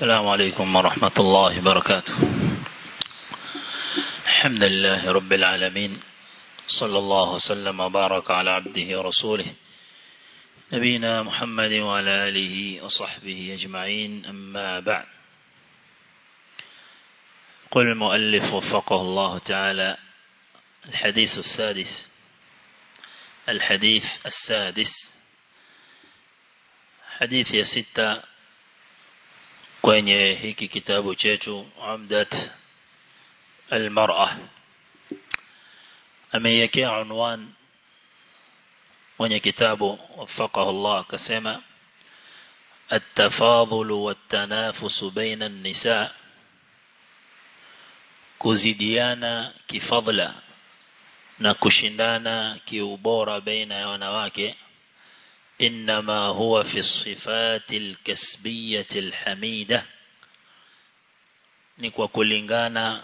السلام عليكم ورحمة الله وبركاته. الحمد لله رب العالمين. صلى الله وسلم وبارك على عبده ورسوله. نبينا محمد وعلى آله وصحبه أجمعين. أما بعد. قل المؤلف وفقه الله تعالى الحديث السادس. الحديث السادس. حديث يا ستة kwenye hiki kitabu chetu Umdat al-Mar'a ameiwekea unwan mwenye kitabu wafaqahu Allah akasema التفاضل والتنافس بين النساء kuzidiana kifadla na kushindana kiubora baina ya wanawake إنما هو في الصفات الكسبية الحميدة ni kwa kulingana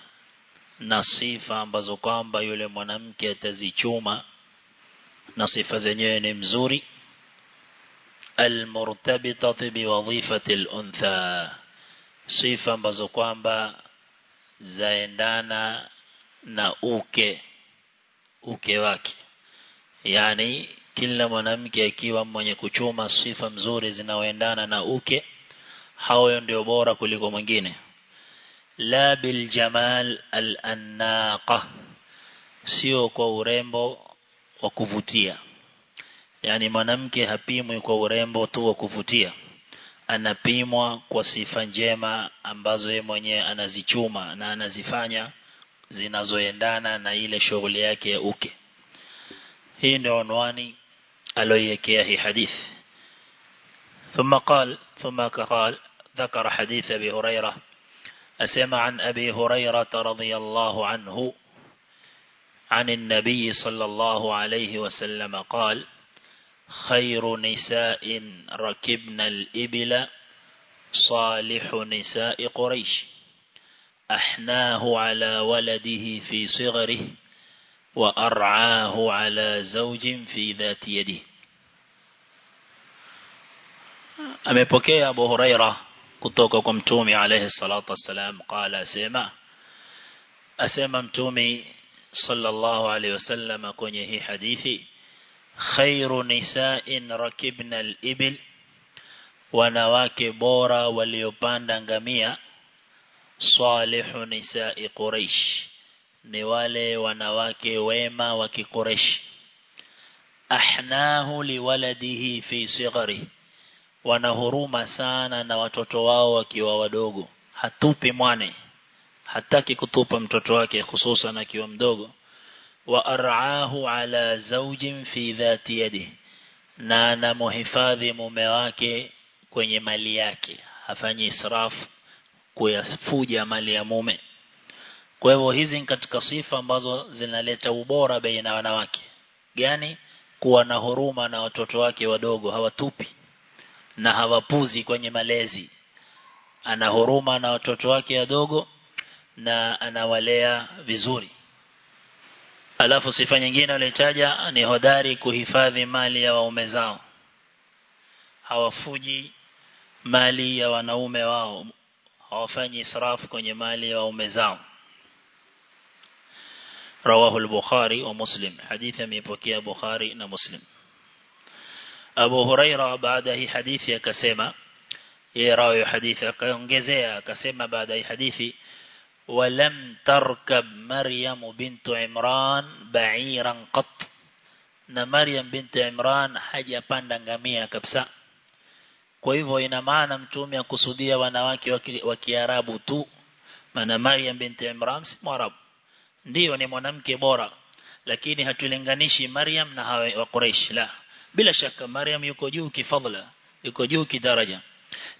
na sifa ambazo kwamba yule mwanamke atazichuma na sifa zenyewe ni mzuri almurtabitati biwadhifati al-untha sifa ambazo kwamba zaendana na uke uke wake yani kila mwanamke akiwa mwenye kuchuma sifa mzuri zinaoendana na uke hao ndio bora kuliko mwingine. La bil jamal al annaqa sio kwa urembo wa kuvutia. Yani mwanamke hapimwi kwa urembo tu wa kuvutia. Anapimwa kwa sifa njema ambazo yeye mwenyewe anazichuma na anazifanya zinazoendana na ile shughuli yake ya uke. Hii ndio unwani hii hadithi ثم قال ثم قال ذكر حديث أبي هريرة. أسمع عن أبي هريرة رضي الله عنه عن النبي صلى الله عليه وسلم قال خير نساء ركبن الإبل صالح نساء قريش. أحناه على ولده في صغره. وأرعاه على زوج في ذات يده. أ م ي بوكي أ ب و ه ر تومي عليه الصلاة والسلام؟ قال أ أسيما تومي صلى الله عليه وسلم كنيه حديثي. خير نساء ركبنا الإبل ل ونواك بورا وليوباندا غ صالح نساء قريش. Ni wale wanawake wema wa kikureshi ahnahu liwaladihi fi sighari wanahuruma sana na watoto wao wakiwa wadogo. Hatupi mwane hataki kutupa mtoto wake hususan akiwa mdogo. Wa ar'ahu ala zawjin fi dhati yadi. Na anamuhifadhi mume wake kwenye mali yake. Hafanyi israfu kuyafuja mali ya mume kwa hivyo hizi ni katika sifa ambazo zinaleta ubora baina wanawake. Gani? Kuwa na huruma na watoto wake wadogo hawatupi na hawapuzi kwenye malezi. Ana huruma na watoto wake wadogo na anawalea vizuri. Alafu sifa nyingine alitaja ni hodari kuhifadhi mali ya waume zao. Hawafuji mali ya wanaume wao. Hawafanyi israfu kwenye mali ya waume zao. رواه البخاري ومسلم حديث ميبوكي بخاري ومسلم أبو هريرة بعده حديث يكسيما يراوي حديث كونجزيا كسيما بعده حديث ولم تركب مريم بنت عمران بعيرا قط na Maryam binti Imran hajapanda ngamia kabisa kwa hivyo ina maana mtume akusudia wanawake wa Kiarabu tu maana Maryam binti Imran si Mwarabu ndiyo ni mwanamke bora. Lakini hatulinganishi Maryam na hawa wa Quraysh la. Bila shaka Maryam yuko juu kifadhila yuko juu kidaraja.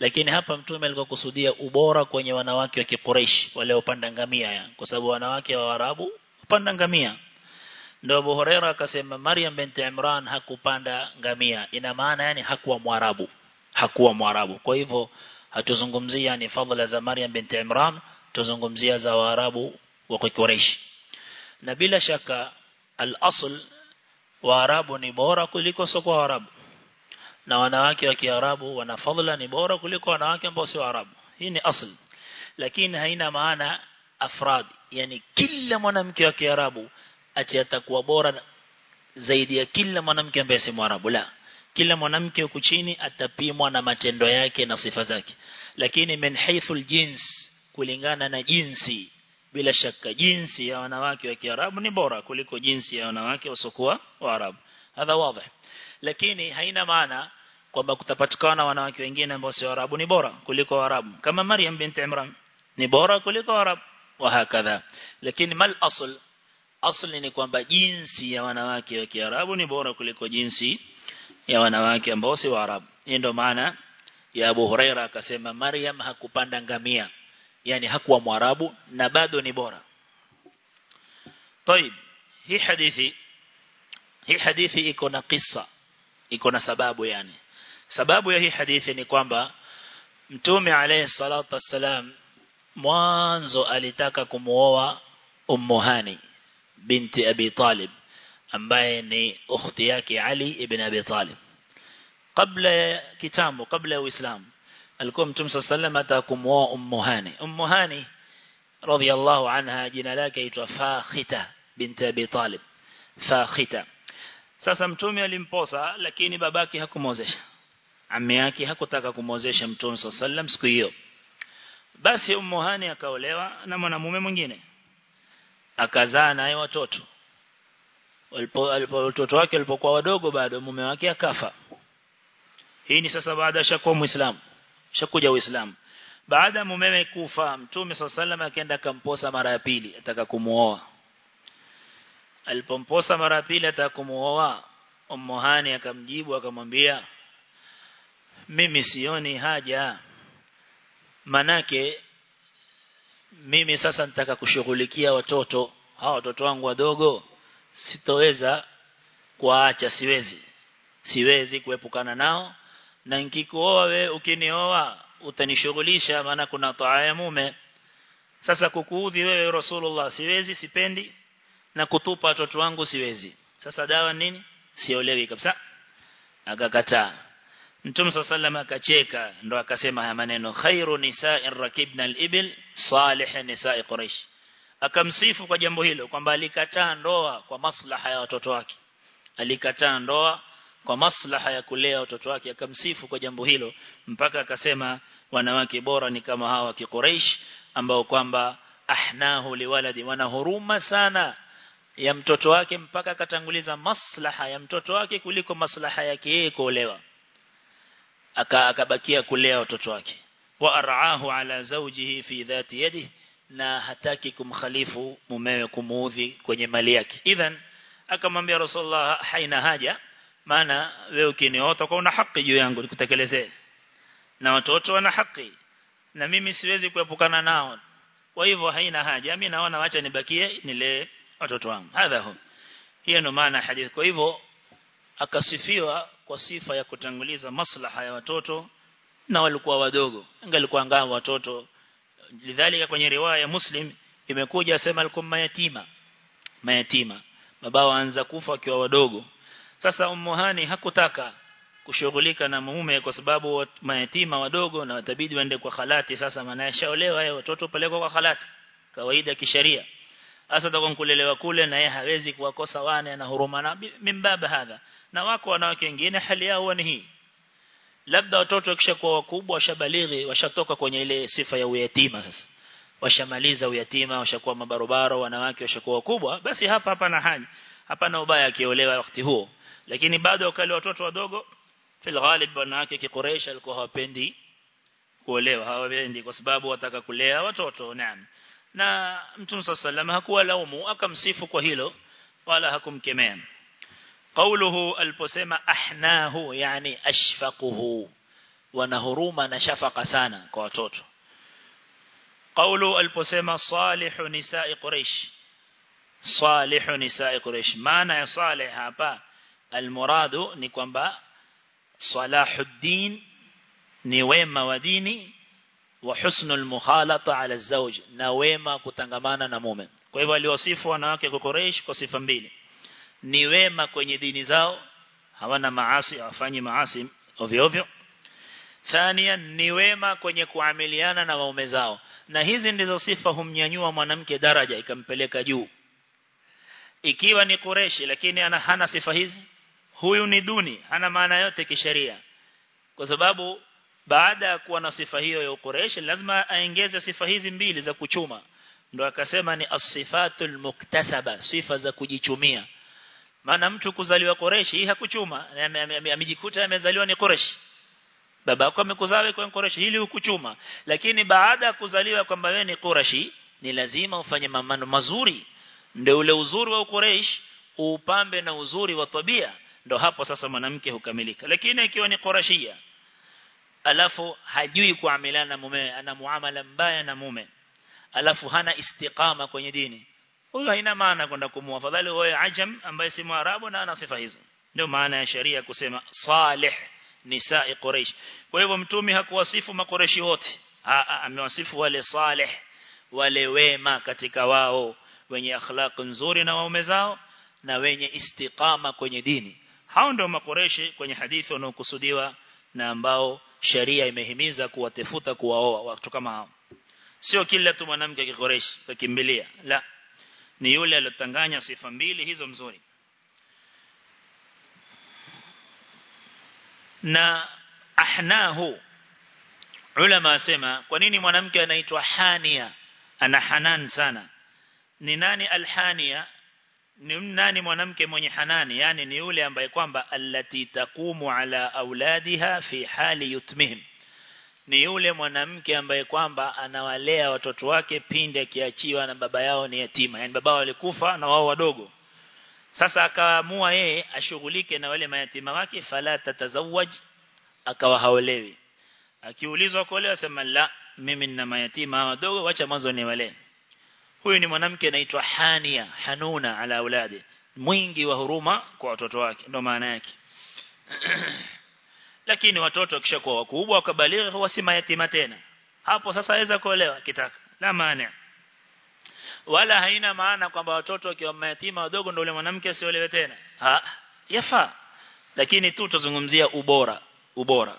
Lakini hapa mtume alikuwa kusudia ubora kwenye wanawake wa Quraysh wale upanda ngamia ya. Kwa sababu wanawake wa Arabu upanda ngamia. Ndio Abu Huraira akasema Maryam binti Imran hakupanda ngamia. Ina maana yani hakuwa mwarabu. Hakuwa mwarabu. Kwa hivyo hatuzungumzia ni fadhila za Maryam binti Imran tuzungumzia za Waarabu wa Quraysh na bila shaka al-asl Waarabu ni bora kuliko soko Waarabu na wanawake wa Kiarabu wana fadhila ni bora kuliko wanawake ambao si Waarabu hii ni asl. Lakini haina maana afradi. Yani kila mwanamke wa Kiarabu ati atakuwa bora zaidi ya kila mwanamke ambaye si Mwarabu. La. Kila mwanamke huku chini atapimwa na matendo yake na sifa zake. Lakini min haythul jins kulingana na jinsi bila shaka jinsi ya wanawake wa Kiarabu ni bora kuliko jinsi ya wanawake wasokuwa Waarabu hadha wazi lakini haina maana kwamba kutapatikana wanawake wengine ambao si Waarabu ni bora kuliko Waarabu. Kama Maryam binti Imran ni bora kuliko Waarabu wa hakadha. Lakini mal asl asli ni kwamba jinsi ya wanawake wa Kiarabu ni bora kuliko jinsi ya wanawake ambao si Waarabu. Ndio maana ya Abu Huraira akasema Maryam hakupanda ngamia yani hakuwa Mwarabu na bado ni bora طيب hii hadithi hii hadithi iko na kisa iko na sababu yani sababu ya hii hadithi ni kwamba mtume alayhi salatu wassalam mwanzo alitaka kumuoa ummu hani binti abi talib ambaye ni ukhti yake ali ibn abi talib kabla ya kitambo kabla ya uislamu alikuwa mtume sws hata kumwoa ummu hani. Ummu hani radhiyallahu anha jina lake aitwa fakhita binti abi talib. Fakhita. Sasa mtume alimposa lakini babake hakumwozesha. Ammi yake hakutaka kumwozesha mtume sallam siku hiyo. Basi ummu hani akaolewa na mwanamume mwingine. Akazaa naye watoto. Watoto wake walipokuwa wadogo bado mume wake akafa. Hii ni sasa baada ya kuwa muislamu shakuja uislamu. Baada mumewe kufa mtume sallam akaenda kamposa mara ya pili ataka kumuoa. Alipomposa mara ya pili ataka kumuoa Hani akamjibu akamwambia mimi sioni haja. Manake mimi sasa nitaka kushughulikia watoto. Hawa watoto wangu wadogo sitoweza kuacha siwezi. Siwezi kuepukana nao na nikikuoa we ukinioa utanishughulisha maana kuna taa ya mume. Sasa kukuudhi wewe Rasulullah siwezi sipendi. Na kutupa watoto wangu siwezi. Sasa dawa nini? Siolewi kabisa. Akakataa. Mtume sallallahu akacheka ndo akasema haya maneno khairu nisa'ir rakibna al-ibil salih nisa'i quraish. Akamsifu kwa jambo hilo kwamba alikataa ndoa kwa maslaha ya watoto wake. Alikataa ndoa kwa maslaha ya kulea watoto wake akamsifu kwa jambo hilo mpaka akasema wanawake bora ni kama hawa kiquraish ambao kwamba ahnahu liwaladi wana huruma sana ya mtoto wake mpaka akatanguliza maslaha ya mtoto wake kuliko maslaha yake yeye kuolewa. Akabakia kulea watoto wake. Wa araahu ala zawjihi fi dhati yadihi na hataki kumkhalifu mumewe kumuudhi kwenye mali yake. Idhan akamwambia rasulullah haina haja maana wewe ukiniota kwa una haki juu yangu nikutekelezee. Na watoto wana haki. Na mimi siwezi kuepukana nao. Kwa hivyo haina haja. Mimi naona wacha nibakie nile watoto wangu. Hadha hu. Hiyo ndo maana hadithi. Kwa hivyo akasifiwa kwa sifa ya kutanguliza maslaha ya watoto na walikuwa wadogo. Angalikuwa ngao watoto. Lidhalika kwenye riwaya ya muslim imekuja sema alikuwa mayatima. Mayatima. Babao anza kufa akiwa wadogo sasa ummuhani hakutaka kushughulika na mume kwa sababu mayatima wadogo na watabidi waende kwa khalati. Sasa maana yashaolewa yeye watoto pelekwa kwa khalati. Kawaida kisheria. Hasa atakuwa kulelewa kule na yeye hawezi kuwakosa wane na huruma. Na mimbaba hadha. Na wako wanawake wengine hali yao ni hii. Labda watoto wakishakuwa wakubwa washabalighi washatoka kwenye ile sifa ya uyatima sasa. Washamaliza uyatima washakuwa mabarobaro wanawake washakuwa wakubwa basi hapa hapa na haja. Na ubaya akiolewa wakati huo lakini bado wakali watoto wadogo fil ghalib wanawake kikureisha alikuwa hawapendi kuolewa hawapendi kwa sababu wataka kulea watoto naam na mtume sallallahu hakuwa laumu akamsifu kwa hilo wala hakumkemea قوله aliposema ahnahu yani ashfaquhu wana huruma na shafaka sana kwa watoto قوله aliposema salihu nisa'i quraish salihu nisa'i quraish maana ya salih hapa almuradu ni kwamba salahuddin ni wema wa dini wa husnul mukhalata ala zawj na wema kutangamana na mume kwa hivyo aliwasifu wanawake kwa Quraysh kwa sifa mbili. Ni wema kwenye dini zao hawana maasi hawafanyi maasi ovyo ovyo. Thania ni wema kwenye kuamiliana na waume zao. Na hizi ndizo sifa humnyanyua mwanamke daraja ikampeleka juu. Ikiwa ni Quraishi lakini ana hana sifa hizi huyu ni duni hana maana yote kisheria. Kwa sababu baada ya kuwa na sifa hiyo ya uqureshi lazima aongeze sifa hizi mbili za kuchuma. Ndo akasema ni asifatul muktasaba sifa za kujichumia. Maana mtu kuzaliwa Quraishi hii hakuchuma. Amejikuta amezaliwa ni Quraishi baba yako amekuzaa kwa Quraishi hili hukuchuma. Lakini baada ya kuzaliwa kwamba wewe ni Quraishi ni lazima ufanye mamano mazuri. Ndio ule uzuri wa Quraish upambe na uzuri wa tabia ndo hapo sasa mwanamke hukamilika. Lakini ikiwa ni Qurashia alafu hajui kuamilana na mume ana muamala mbaya na mume alafu hana istiqama kwenye dini huyo haina maana kwenda kumua fadhali wewe ajam ambaye si mwarabu na ana sifa hizo ndio maana ya sharia kusema salih nisa'i quraish. Kwa hivyo mtume hakuwasifu makoreshi wote. Amewasifu wale salih wale wema katika wao wenye akhlaq nzuri na waume zao na wenye istiqama kwenye dini hao ndio makoreshi kwenye hadithi wanaokusudiwa na ambao sharia imehimiza kuwatefuta kuwaoa watu kama hao. Sio kila tu mwanamke kikoreshi kakimbilia. La ni yule aliyotanganya sifa mbili hizo mzuri. Na ahnahu ulama asema kwa nini mwanamke anaitwa hania? Ana hanan sana. Ni nani alhania ni nani mwanamke mwenye hanani? Yani ni yule ambaye kwamba allati taqumu ala auladiha fi hali yutmihim. Ni yule mwanamke ambaye kwamba anawalea watoto wake pindi akiachiwa na baba yao ni yatima. Yani baba walikufa na wao wadogo. Sasa akaamua yeye ashughulike na wale mayatima wake fala tatazawaj akawa haolewi. Akiulizwa kuolewa sema la mimi nina mayatima wadogo wacha mwanzo niwalee huyu ni mwanamke anaitwa hania hanuna ala auladi. Mwingi wa huruma kwa watoto wake ndo maana yake. Lakini watoto kishakuwa wakubwa wakabaligha huwa si mayatima tena. Hapo sasa aweza kuolewa kitaka la maana. Wala haina maana kwamba watoto wakiwa mayatima wadogo ndio yule mwanamke asiolewe tena. Ha yafaa. Lakini tu tuzungumzia ubora ubora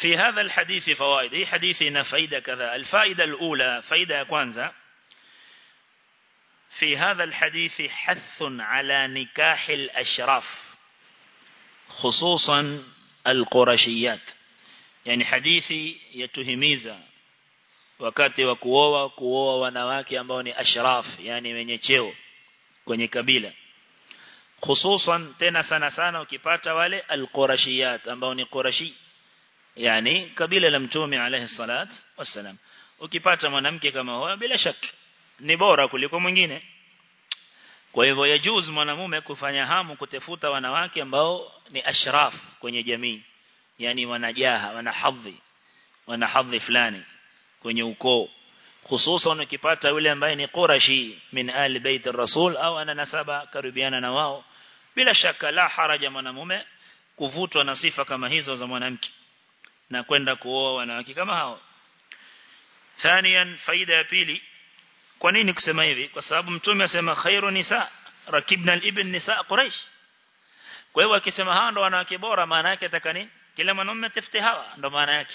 في هذا الحديث فوائد. أي حديث نفيدة كذا؟ الفائدة الأولى فائدة كوانزا. في هذا الحديث حث على نكاح الأشراف خصوصا القرشيات. يعني حديث يتهميز وكاتي وكووا كووا ونواكي أمبوني أشراف يعني من يتشيو كوني كبيلة خصوصا تنسانسانا وكيباتا والي القرشيات أمبوني قرشي. Yani kabila la mtume alayhi salat wasalam ukipata mwanamke kama huyo bila shaka ni bora kuliko mwingine. Kwa hivyo yajuz mwanamume kufanya hamu kutefuta wanawake ambao ni ashraf kwenye jamii. Yani wanajaha wana hadhi wana hadhi fulani kwenye ukoo. Hususan ukipata yule ambaye ni qurashi min ali bait rasul au ana nasaba karibiana na wao bila shaka la haraja mwanamume kuvutwa na sifa kama hizo za mwanamke na kwenda kuoa wanawake kama hao thaniyan faida ya pili kwa nini kusema hivi kwa sababu mtume asema khairu nisa rakibna al-ibn nisa quraish kwa hiyo akisema hao ndo wanawake bora maana yake atakani kila mwanamume tafute hawa ndo maana yake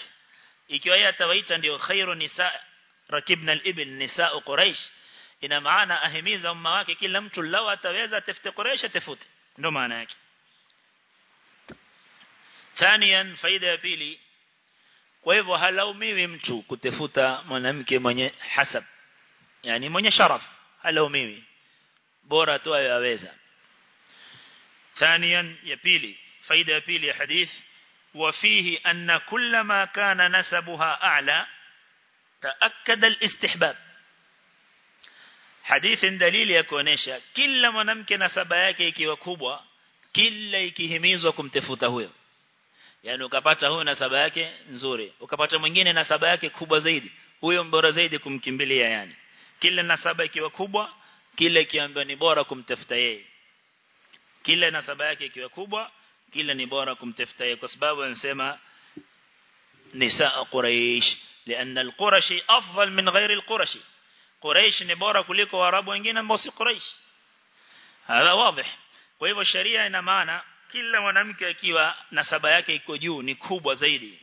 ikiwa yeye atawaita ndio khairu nisa rakibna al-ibn nisa quraish ina maana ahimiza umma wake kila mtu lao ataweza tafute quraish atafute ndo maana yake ثانيا faida ya pili Kwa hivyo halaumiwi mtu kutafuta mwanamke mwenye hasab yani mwenye sharaf halaumiwi bora tu aweza ثانيا ya pili faida ya pili ya hadith وفيه أن كلما كان نسبها أعلى تأكد الاستحباب حديث دليل يكونيشا كل mwanamke nasaba yake ikiwa kubwa kila ikihimizwa kumtafuta huyo yani ukapata huyo nasaba yake nzuri ukapata mwingine nasaba yake kubwa zaidi huyo mbora zaidi kumkimbilia yani kila nasaba ikiwa kubwa kila ikiambiwa ni bora kumtafuta yeye kila nasaba yake ikiwa kubwa kila ni bora kumtafuta yeye kwa sababu anasema nisaa quraish لأن القرشي أفضل من غير القرشي قريش نبورة كلكو وعرب وإنجينا موسي قريش هذا واضح kwa hivyo sheria ina maana kila mwanamke akiwa nasaba yake iko juu ni kubwa zaidi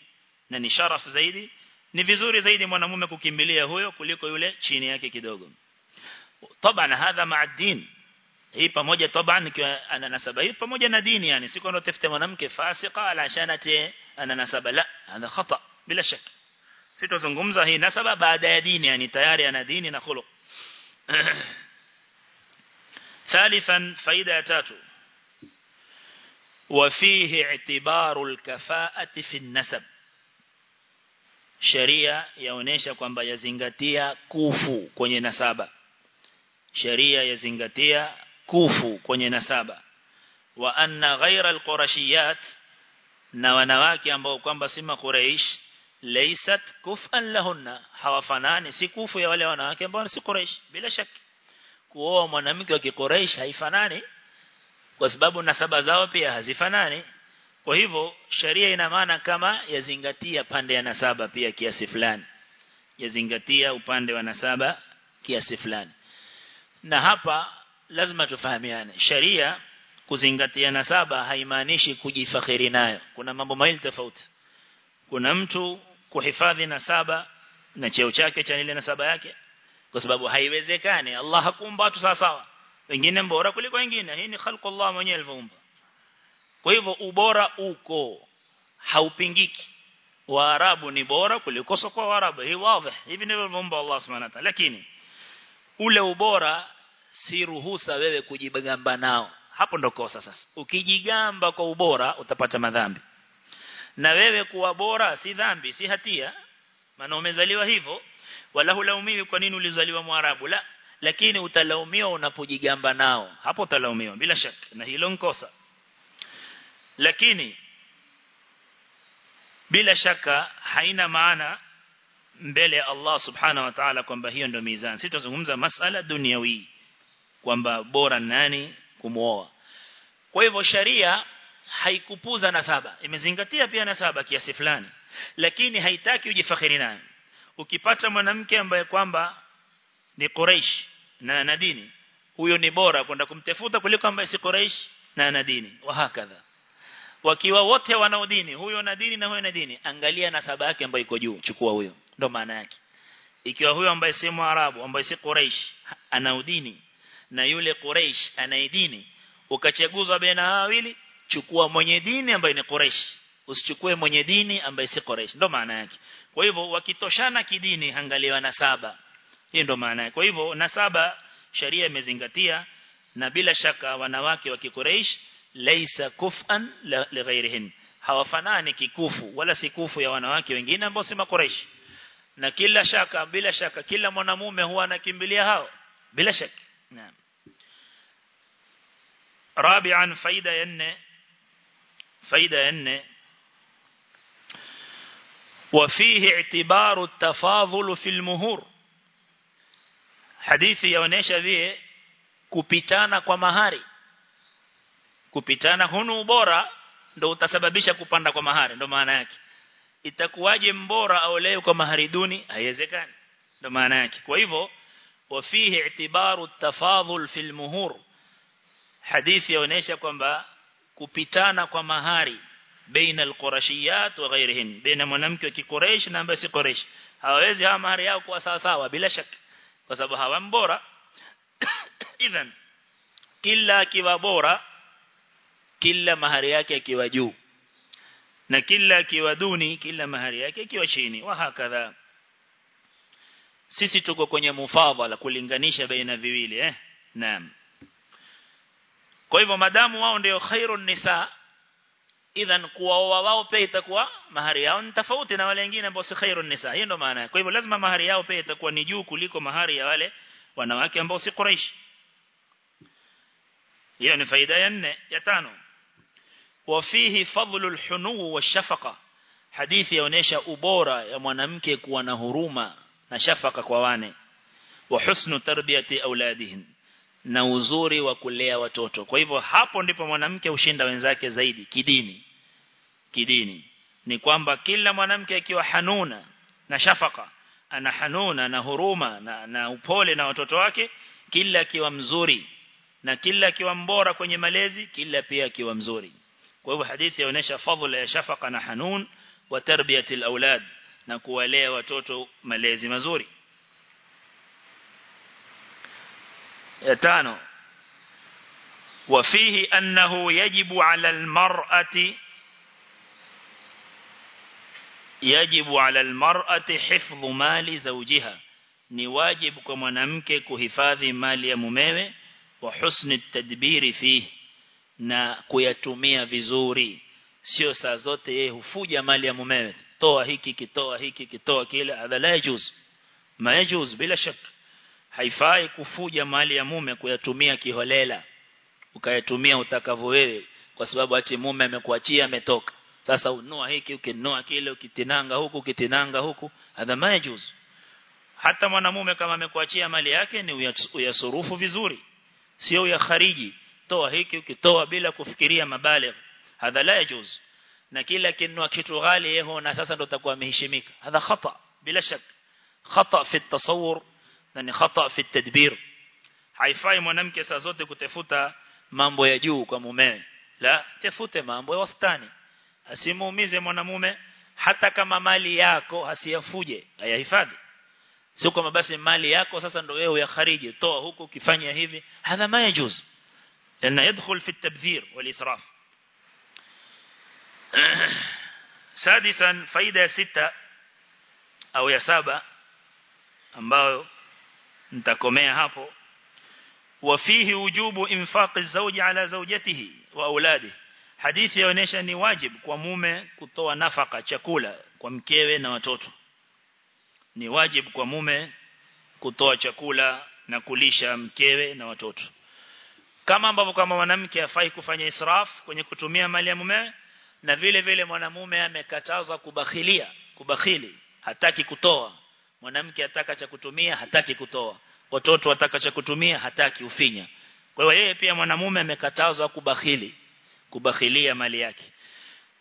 na ni sharaf zaidi ni vizuri zaidi mwanamume kukimbilia huyo kuliko yule chini yake kidogo طبعا هذا مع الدين hii pamoja طبعا ikiwa ana nasaba hii pamoja na dini yani si kwamba tafute mwanamke fasika alashana te ana nasaba la hadha khata bila shaka sitozungumza hii nasaba baada ya dini yani tayari ana dini na khuluq ثالثا فائده tatu وفيه اعتبار الكفاءة في النسب sheria yaonesha kwamba yazingatia kufu kwenye nasaba sheria yazingatia kufu kwenye nasaba wa anna ghaira alqurashiyat na wanawake ambao kwamba si makuraish laysat kufan lahunna hawafanani si kufu ya wale wanawake ambao si quraish bila shaka kuoa mwanamke wa kiquraish haifanani kwa sababu nasaba zao pia hazifanani. Kwa hivyo sharia ina maana kama yazingatia pande ya nasaba pia kiasi fulani. Yazingatia upande wa nasaba kiasi fulani. Na hapa lazima tufahamiane. Sharia kuzingatia nasaba haimaanishi kujifakhiri nayo. Kuna mambo mawili tofauti. Kuna mtu kuhifadhi nasaba na cheo chake cha ile nasaba yake. Kwa sababu haiwezekani. Allah hakuumba watu sawa sawa wengine bora kuliko wengine. Hii ni khalqu Allah mwenyewe alivyoumba kwa hivyo ubora uko haupingiki. Waarabu ni bora kuliko sokwa waarabu. Hii wazi. Hivi ndivyo alivyoumba Allah subhanahu wa ta'ala. Lakini ule ubora si ruhusa wewe kujigamba nao. Hapo ndo kosa sasa. Ukijigamba kwa ubora utapata madhambi. Na wewe kuwa bora si dhambi si hatia. Maana umezaliwa hivyo. Wala hulaumiwi kwa nini ulizaliwa mwarabu. La lakini utalaumiwa unapojigamba nao. Hapo utalaumiwa bila shaka na hilo nkosa lakini bila shaka haina maana mbele ya Allah subhanahu wa ta'ala kwamba hiyo ndio mizani. Sitazungumza masala duniawi kwamba bora nani kumuoa. Kwa hivyo sharia haikupuza nasaba. Imezingatia pia nasaba kiasi fulani lakini haitaki ujifakhiri nayo. Ukipata mwanamke ambaye kwamba ni Quraysh na na dini. Huyo ni bora kwenda kumtafuta kuliko ambaye si Quraysh na na dini. Wa hakadha. Wakiwa wote wanao dini huyo na dini na huyo na dini angalia nasaba yake ambayo iko juu chukua huyo. Ndo maana yake. Ikiwa huyo ambaye si Mwarabu ambaye si Quraysh ana dini na yule Quraysh ana dini ukachaguzwa baina hao wili chukua mwenye dini ambaye ni Quraysh usichukue mwenye dini ambaye si Quraysh ndo maana yake. Kwa hivyo wakitoshana kidini angaliwa nasaba hiyo ndo maana yake kwa hivyo nasaba sharia imezingatia na bila shaka wanawake wa Quraysh laysa kufan lighairihin hawafanani kikufu wala sikufu ya wanawake wengine ambao si Quraysh na kila shaka bila shaka kila mwanamume huwa anakimbilia hao bila shaka naam رابعا فايدة ين فايدة ين وفيه اعتبار التفاضل في المهور hadithi yaonesha vile kupitana kwa mahari. Kupitana hunu bora ndo utasababisha kupanda kwa mahari ndo maana yake. Itakuwaje mbora au leo kwa mahari duni? Haiwezekani ndo maana yake. Kwa hivyo wafihi i'tibaru tafadhul fil muhur. Hadithi yaonesha kwamba kupitana kwa mahari baina al-qurashiyat wa ghayrihin baina mwanamke wa kikoresh na ambaye si koresh hawawezi hawa mahari yao kuwa sawa sawa bila shaka kwa sababu hawa mbora idhan kila akiwa bora kila mahari yake akiwa juu. Na kila akiwa duni kila mahari yake akiwa chini. Wa hakadha. Sisi tuko kwenye mufadhala kulinganisha baina viwili eh? Naam. Kwa hivyo madamu wao ndio khairun nisa idhan kuwaoa wao pia itakuwa mahari yao ni tofauti na wale wengine ambao si khairun nisa. Hiyo ndo maana. Kwa hivyo lazima mahari yao pia itakuwa ni juu kuliko mahari ya wale wanawake ambao si quraish. Hiyo ni faida ya nne. Ya tano. Wafihi fadhlul hunu washafaqa hadithi yaonesha ubora ya mwanamke kuwa na huruma na shafaka kwa wane. Wa husnu tarbiyati auladihin na uzuri wa kulea watoto. Kwa hivyo hapo ndipo mwanamke ushinda wenzake zaidi kidini. Kidini. Ni kwamba kila mwanamke akiwa hanuna na shafaka ana hanuna na huruma na, na upole na watoto wake kila akiwa mzuri na kila akiwa mbora kwenye malezi kila pia akiwa mzuri. Kwa hivyo hadithi inaonyesha fadhila ya shafaka na hanun wa tarbiyati alawlad na kuwalea watoto malezi mazuri ya tano وفيه أنه يجب على المرأة يجب على المرأة حفظ مال زوجها ni wajibu kwa mwanamke kuhifadhi mali ya mumewe wa husni tadbiri fihi na kuyatumia vizuri sio saa zote yeye hufuja mali ya mumewe toa hiki kitoa hiki kitoa kile hadha la yajuz ma yajuz bila shak haifai kufuja mali ya mume kuyatumia kiholela ukayatumia utakavyo wewe kwa sababu ati mume amekuachia ametoka. Sasa unua hiki ukinua kile ukitinanga huku ukitinanga huku hadha ma hata mwanamume kama amekuachia mali yake ni uyasurufu vizuri. Sio ya khariji. Toa hiki ukitoa bila kufikiria mabale hadha la yajuz. Na kila kinua kitu ghali yeho na sasa ndo takuwa ameheshimika. Hadha khata bila shak. Khata fi at-tasawwur na ni khata fi at-tadbir haifai mwanamke saa zote kutafuta mambo ya juu kwa mumewe la tafute mambo ya wastani asimuumize mwanamume hata kama mali yako asiyafuje ayahifadhi sio kama basi mali yako sasa ndo wewe ya khariji toa huku ukifanya hivi hadha ma yajuz لأن يدخل في التبذير والإسراف سادسا فايدة ستة أو يا سابع ambayo nitakomea hapo. Wafihi wujubu infaqi zawji ala zawjatihi wa auladi hadithi yaonesha ni wajib kwa mume kutoa nafaka chakula kwa mkewe na watoto. Ni wajib kwa mume kutoa chakula na kulisha mkewe na watoto. Kama ambavyo kama mwanamke afai kufanya israf kwenye kutumia mali ya mume na vile vile mwanamume amekatazwa kubakhilia kubakhili hataki kutoa mwanamke ataka cha kutumia hataki kutoa. Watoto wataka cha kutumia hataki ufinya. Kwa hiyo yeye pia mwanamume amekatazwa kubakhili kubakhilia mali yake.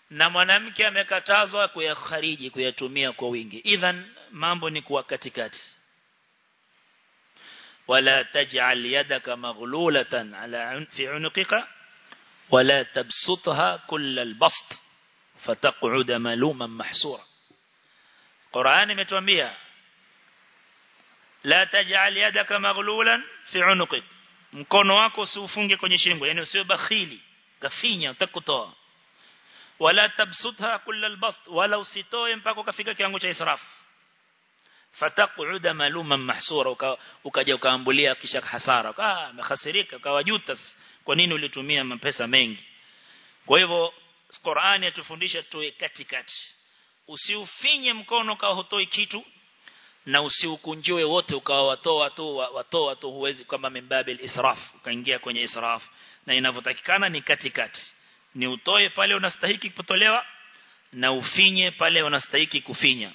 Na mwanamke amekatazwa kuyakhariji kuyatumia kwa wingi. Idhan mambo ni kuwa katikati. Wala taj'al yadaka maghlulatan ala fi unqika wala tabsutha kull albast fataq'uda maluman mahsura. Qur'an imetuambia la taj'al yadaka maghlulan fi 'unuqik. Mkono wako usiufunge kwenye shingo yani usiwe bakhili. Kafinya utakutoa. Wala tabsutha kullal bast wala usitoe mpaka ukafika kiwango cha israfu. Fataquda maluman mahsura ukaja ukaambulia kisha hasara. Ah umehasirika ukawajuta kwa nini ulitumia mapesa mengi? Kwa hivyo Qur'ani yatufundisha tuwe katikati. Usiufinye mkono kwa hutoi kitu na usiukunjue wote ukawa watoa tu watoa tu huwezi kama mimbabil israf ukaingia kwenye israf. Na inavyotakikana ni katikati. Ni utoe pale unastahiki kutolewa na ufinye pale unastahiki kufinya.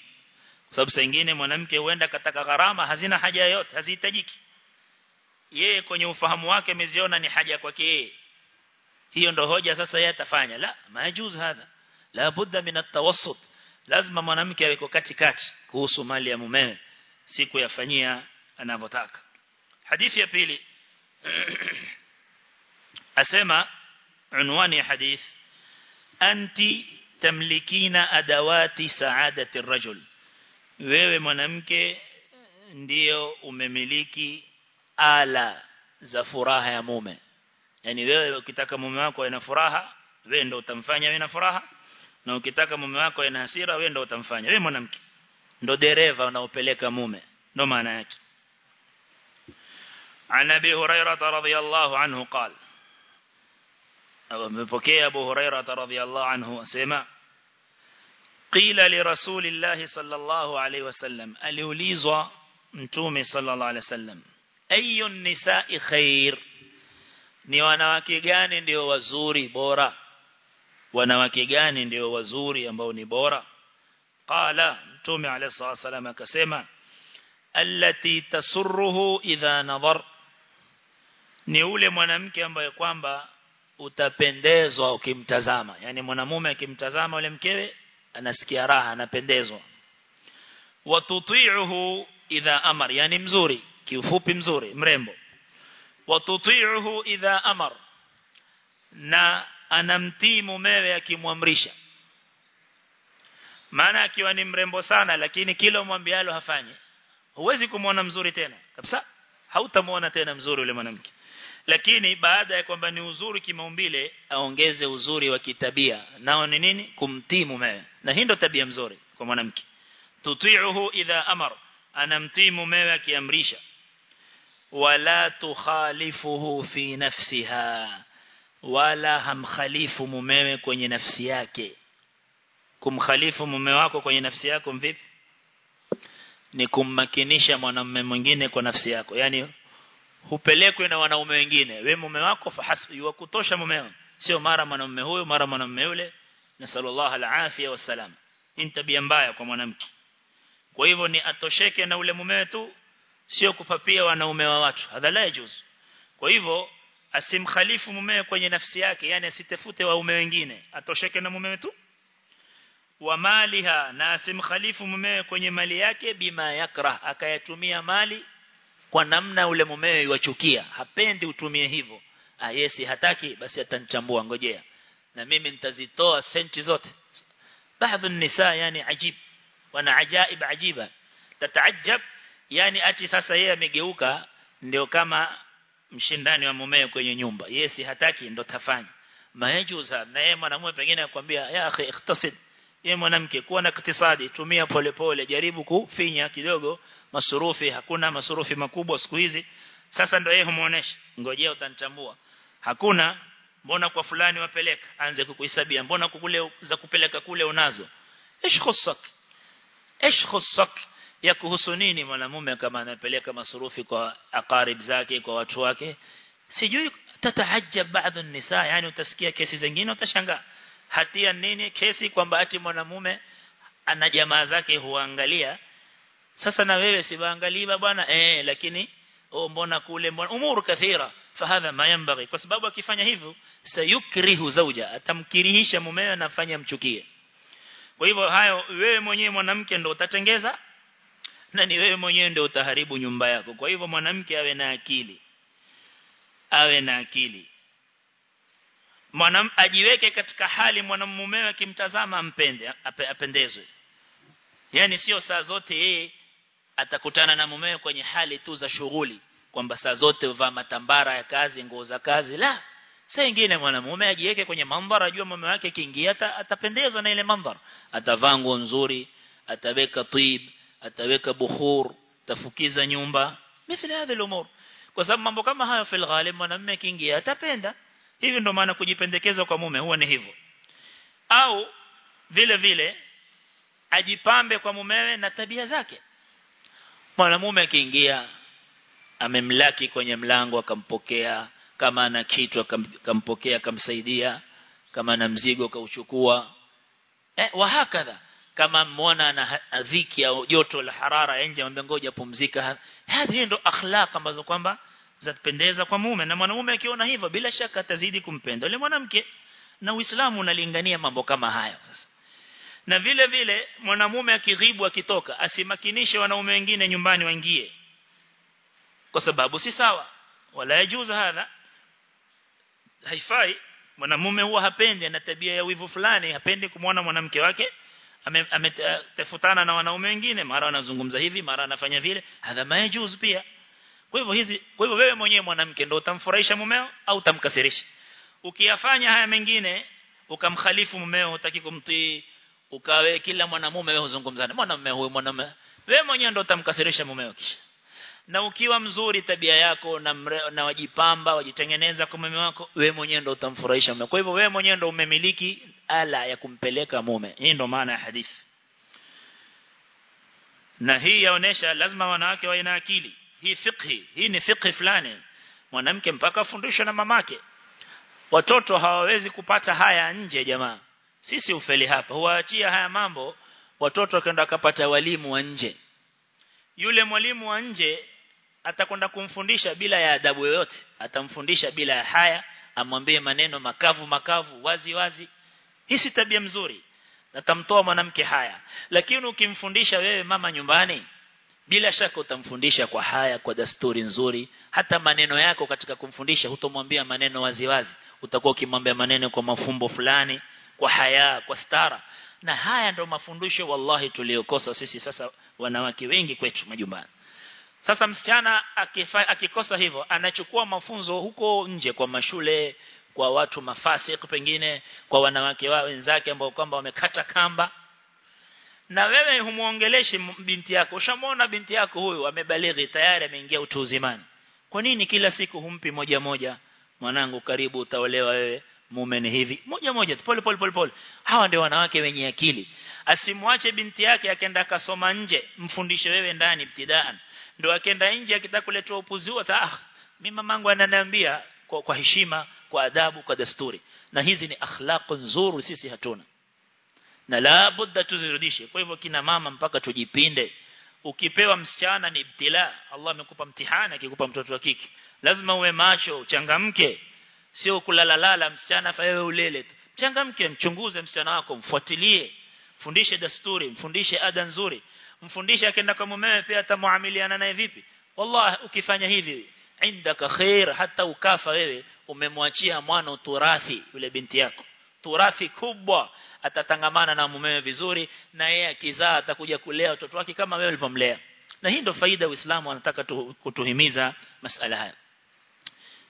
Kwa sababu sengine mwanamke huenda kataka gharama hazina haja yote hazihitajiki. Yeye kwenye ufahamu wake ameziona ni haja kwake yeye. Hiyo ndo hoja sasa yeye atafanya. La majuz hadha. La budda min at-tawassut lazima mwanamke awe katikati kuhusu mali ya mumewe siku yafanyia anavyotaka. Hadithi ya pili. Asema unwani ya hadith anti tamlikina adawati saadati rajul. Wewe mwanamke ndio umemiliki ala za furaha ya mume. Yani wewe ukitaka mume wako ana furaha wewe ndio utamfanya awe na furaha na ukitaka mume wako awe na hasira wewe ndio utamfanya wewe mwanamke ndio dereva unaopeleka mume ndio maana yake عن ابي هريره رضي الله عنه قال amepokea Abu Hurairah radhiyallahu anhu asema qila li rasulillahi sallallahu alayhi wasallam aliulizwa mtume sallallahu alayhi wasallam ayu nisa'i khair ni wanawake gani ndio wazuri bora Wanawake gani ndio wazuri ambao ni bora? Qala mtume alayhi wasallam akasema allati tasurruhu idha nadhar. Ni ule mwanamke ambaye kwamba utapendezwa ukimtazama. Yani mwanamume akimtazama yule mkewe anasikia raha anapendezwa. Watuti'uhu idha amar. Yani mzuri kiufupi mzuri mrembo. Watuti'uhu idha amar. Na anamtii mumewe akimwamrisha. Maana akiwa ni mrembo sana lakini kila umwambialo hafanye huwezi kumwona mzuri tena. Kabisa hautamwona tena mzuri yule mwanamke. Lakini baada ya kwamba ni uzuri kimaumbile aongeze uzuri wa kitabia. Nao ni nini? Kumtii mumewe na hii ndo tabia mzuri kwa mwanamke. Tuti'uhu idha amar. Anamtii mumewe akiamrisha. Wala tukhalifuhu fi nafsiha wala hamkhalifu mumewe kwenye nafsi yake. Kumkhalifu mume wako kwenye nafsi yako vipi? Ni kummakinisha mwanamume mwingine kwa nafsi yako. Yani hupelekwe na wanaume wengine. We mume wako fahasbi wa kutosha mumeo sio mara mwanamume huyo mara mwanamume yule. Na sallallahu alaihi wasallam ni tabia mbaya kwa mwanamke. Kwa hivyo ni atosheke na ule mume tu sio kupapia wanaume wa watu. Hadha la kwa hivyo asimkhalifu mumewe kwenye nafsi yake yani asitafute waume wengine. Atosheke na mumewe tu? Wa maliha na asimkhalifu mumewe kwenye mali yake bima yakrah akayatumia mali kwa namna ule mumewe yuachukia hapendi utumie hivyo. Ah yesi hataki basi atanchambua ngojea. Na mimi nitazitoa senti zote. Baadhi nisa yani ajib. Wana ajaib ajiba. Tatajab yani ati sasa yeye amegeuka ndio kama mshindani wa mumeo kwenye nyumba. Yesi hataki ndo tafanya. Mayajuza na yeye mwanamume pengine akwambia ya akhi ikhtasid yeye mwanamke kuwa na iktisadi tumia polepole jaribu kufinya kidogo masurufi. Hakuna masurufi makubwa siku hizi. Sasa ndo yeye humuonesha. Ngojea utanitambua hakuna mbona kwa fulani wapeleka anze kukuhesabia mbona kule za kupeleka kule unazo? Ish khussak ya kuhusu nini mwanamume kama anapeleka masurufi kwa akarib zake kwa watu wake? Sijui tatahajjab baadhi nisa yani utasikia kesi zingine utashangaa. Hatia nini kesi kwamba ati mwanamume ana jamaa zake huangalia? Sasa na wewe sibaangaliwa bwana? Eh lakini oh mbona kule mbona umuru kathira fahadha ma yanbaghi. Kwa sababu akifanya hivyo sayukrihu zauja atamkirihisha mumewe anafanya mchukie kwa hivyo hayo wewe mwenyewe mwanamke ndio utatengeza na ni wewe mwenyewe ndio utaharibu nyumba yako. Kwa hivyo mwanamke awe na akili. Awe na akili. Mwanam ajiweke katika hali mwanamumewe akimtazama ampende ap, apendezwe. Yani sio saa zote yeye atakutana na mumewe kwenye hali tu za shughuli kwamba saa zote uvaa matambara ya kazi nguo za kazi la. Saa nyingine mwanamume ajiweke kwenye mandhara ajue mume wake kiingia atapendezwa na ile mandhara atavaa nguo nzuri ataweka tib ataweka bukhur tafukiza nyumba mithili hadhi al kwa sababu mambo kama hayo fil ghalib mwanamume akiingia atapenda. Hivi ndo maana kujipendekeza kwa mume huwa ni hivyo. Au vile vile ajipambe kwa mumewe na tabia zake. Mwanamume akiingia amemlaki kwenye mlango akampokea. Kama ana kitu akampokea akamsaidia. Kama ana mzigo kauchukua eh wahakadha kama mwana na dhiki au joto la harara nje ambaye ngoja pumzika. Hizi ndo akhlaq ambazo kwamba zatupendeza kwa mume. Na mwanamume akiona hivyo bila shaka atazidi kumpenda yule mwanamke. Na Uislamu unalingania mambo kama hayo sasa. Na vile vile mwanamume akighibu akitoka asimakinishe wanaume wengine nyumbani waingie. Kwa sababu si sawa. Wala yajuza hadha. Haifai. Mwanamume huwa hapendi ana tabia ya wivu fulani hapendi kumwona mwanamke wake ametafutana ame, na wanaume wengine mara anazungumza hivi mara anafanya vile. Hadha majuz pia. Kwa hivyo hizi kwa hivyo wewe mwenyewe mwanamke ndio utamfurahisha mumeo au utamkasirisha? Ukiyafanya haya mengine ukamkhalifu mumeo utaki kumtii ukawe kila mwanamume wewe uzungumzane mwanamume huyu mwanamume. Wewe mwenyewe ndio utamkasirisha mumeo kisha na ukiwa mzuri tabia yako na mre, na wajipamba wajitengeneza kwa mume wako wewe mwenyewe ndio utamfurahisha mume. Kwa hivyo wewe mwenyewe ndio umemiliki ala ya kumpeleka mume. Hii ndio maana ya hadithi. Na hii yaonesha lazima wanawake wawe na akili. Hii fiqhi hii ni fiqhi fulani. Mwanamke mpaka afundishwe na mamake. Watoto hawawezi kupata haya nje jamaa. Sisi ufeli hapa. Huwaachia haya mambo watoto wakaenda wakapata walimu wa nje. Yule mwalimu wa nje atakwenda kumfundisha bila ya adabu yoyote. Atamfundisha bila ya haya amwambie maneno makavu makavu wazi wazi. Hii si tabia mzuri. Atamtoa mwanamke haya. Lakini ukimfundisha wewe mama nyumbani bila shaka utamfundisha kwa haya kwa dasturi nzuri. Hata maneno yako katika kumfundisha hutomwambia maneno wazi wazi. Utakuwa ukimwambia maneno kwa mafumbo fulani kwa haya kwa stara. Na haya ndio mafundisho wallahi tuliokosa sisi sasa wanawake wengi kwetu majumbani sasa msichana akikosa hivyo anachukua mafunzo huko nje kwa mashule kwa watu mafasik pengine kwa wanawake wao wenzake ambao kwamba wamekata kamba. Na wewe humuongeleshi binti yako. Ushamwona binti yako huyu amebalighi tayari ameingia utu uzimani. Kwa nini kila siku humpi moja moja? Mwanangu karibu utaolewa wewe mume ni hivi. Moja moja pole pole pole pole. Hawa ndio wanawake wenye akili. Asimwache binti yake akaenda akasoma nje mfundishe wewe ndani ibtidaan ndio akaenda nje akitaka kuletwa upuzi huo ah mimi mamangu ananiambia kwa, kwa heshima kwa adabu kwa desturi. Na hizi ni akhlaqu nzuri sisi hatuna. Na la budda tuzirudishe. Kwa hivyo kina mama mpaka tujipinde. Ukipewa msichana ni ibtila. Allah amekupa mtihani akikupa mtoto wa kike. Lazima uwe macho uchangamke. Sio kulalalala msichana fa wewe ulele changamke mchunguze msichana wako mfuatilie. Fundishe desturi mfundishe ada nzuri mfundishe akaenda kwa mumewe pia atamuamiliana naye vipi wallahi ukifanya hivi indaka khair hata ukafa wewe umemwachia mwana turathi yule binti yako turathi kubwa atatangamana na mumewe vizuri na yeye akizaa atakuja kulea watoto wake kama wewe ulivyomlea na hii ndio faida uislamu anataka kutuhimiza masala haya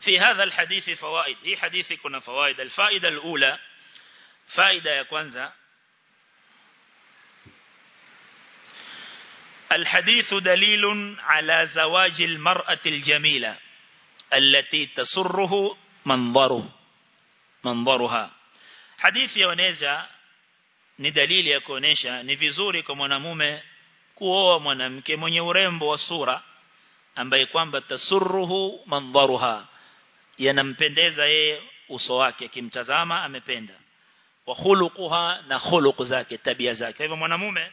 في هذا الحديث فوائد هي حديث كنا فوائد الفائدة الأولى فائدة يا كwanza الحديث دليل على زواج المرأة الجميلة التي تسره منظره منظرها حديث yaoneza ni dalili ya kuonesha ni vizuri kwa mwanamume kuoa mwanamke mwenye urembo wa sura ambaye kwamba tasurruhu mandharuha yanampendeza yeye uso wake akimtazama amependa wa khuluquha na khuluq zake tabia zake hivyo mwanamume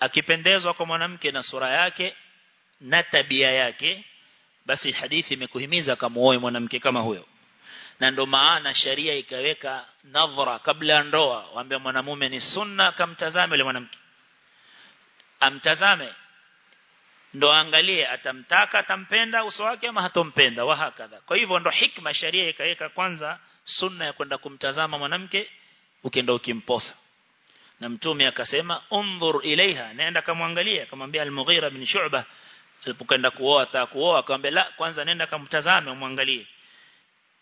akipendezwa kwa mwanamke na sura yake na tabia yake basi hadithi imekuhimiza kamuoe mwanamke kama huyo. Na ndo maana sharia ikaweka nadhra kabla ya ndoa waambia mwanamume ni sunna kamtazame yule mwanamke. Amtazame. Ndo angalie atamtaka atampenda uso wake ama hatompenda wa hakadha. Kwa hivyo ndo hikma sharia ikaweka kwanza sunna ya kwenda kumtazama mwanamke ukienda ukimposa na mtume akasema undhur ilaiha naenda kamwangalia akamwambia al-Mughira bin Shu'bah alipokwenda kuoa atakuoa akamwambia la kwanza nenda kamtazame umwangalie.